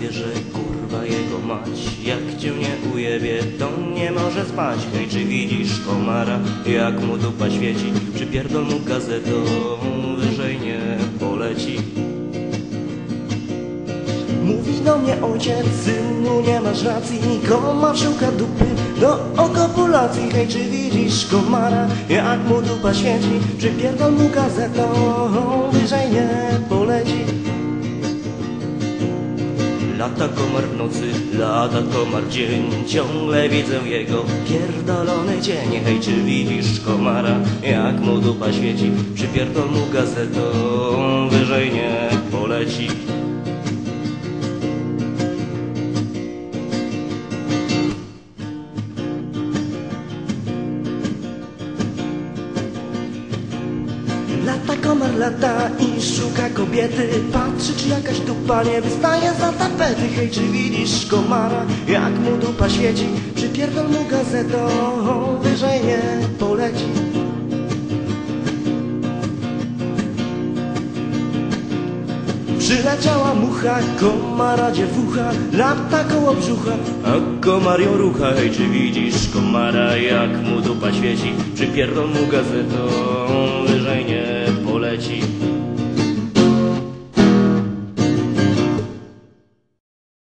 wie, że kurwa jego mać. Jak cię nie ujebie, to nie może spać. Hej, czy widzisz komara, jak mu dupa świeci? Przypierdol mu gazetą, wyżej nie poleci. Mówi do mnie ojciec, synu nie masz racji. Komar szuka dupy do okopulacji. Hej, czy widzisz komara, jak mu dupa świeci? Przypierdol mu gazetą, Lata komar w nocy, lata komar dzień. Ciągle widzę jego pierdolony cień. Hej, czy widzisz komara, jak mu dupa świeci? Przypierdol mu gazetą, wyżej nie poleci Lata komar lata i szuka kobiety. Patrzy czy jakaś dupa nie wystaje za tapety. Hej, czy widzisz komara, jak mu dupa świeci? Przypierdol mu gazetą, wyżej nie poleci. Przyleciała mucha, komara dziewucha Lata koło brzucha, a komar ją rucha. Hej, czy widzisz komara, jak mu dupa świeci? Przypierdol mu gazetą, wyżej nie poleci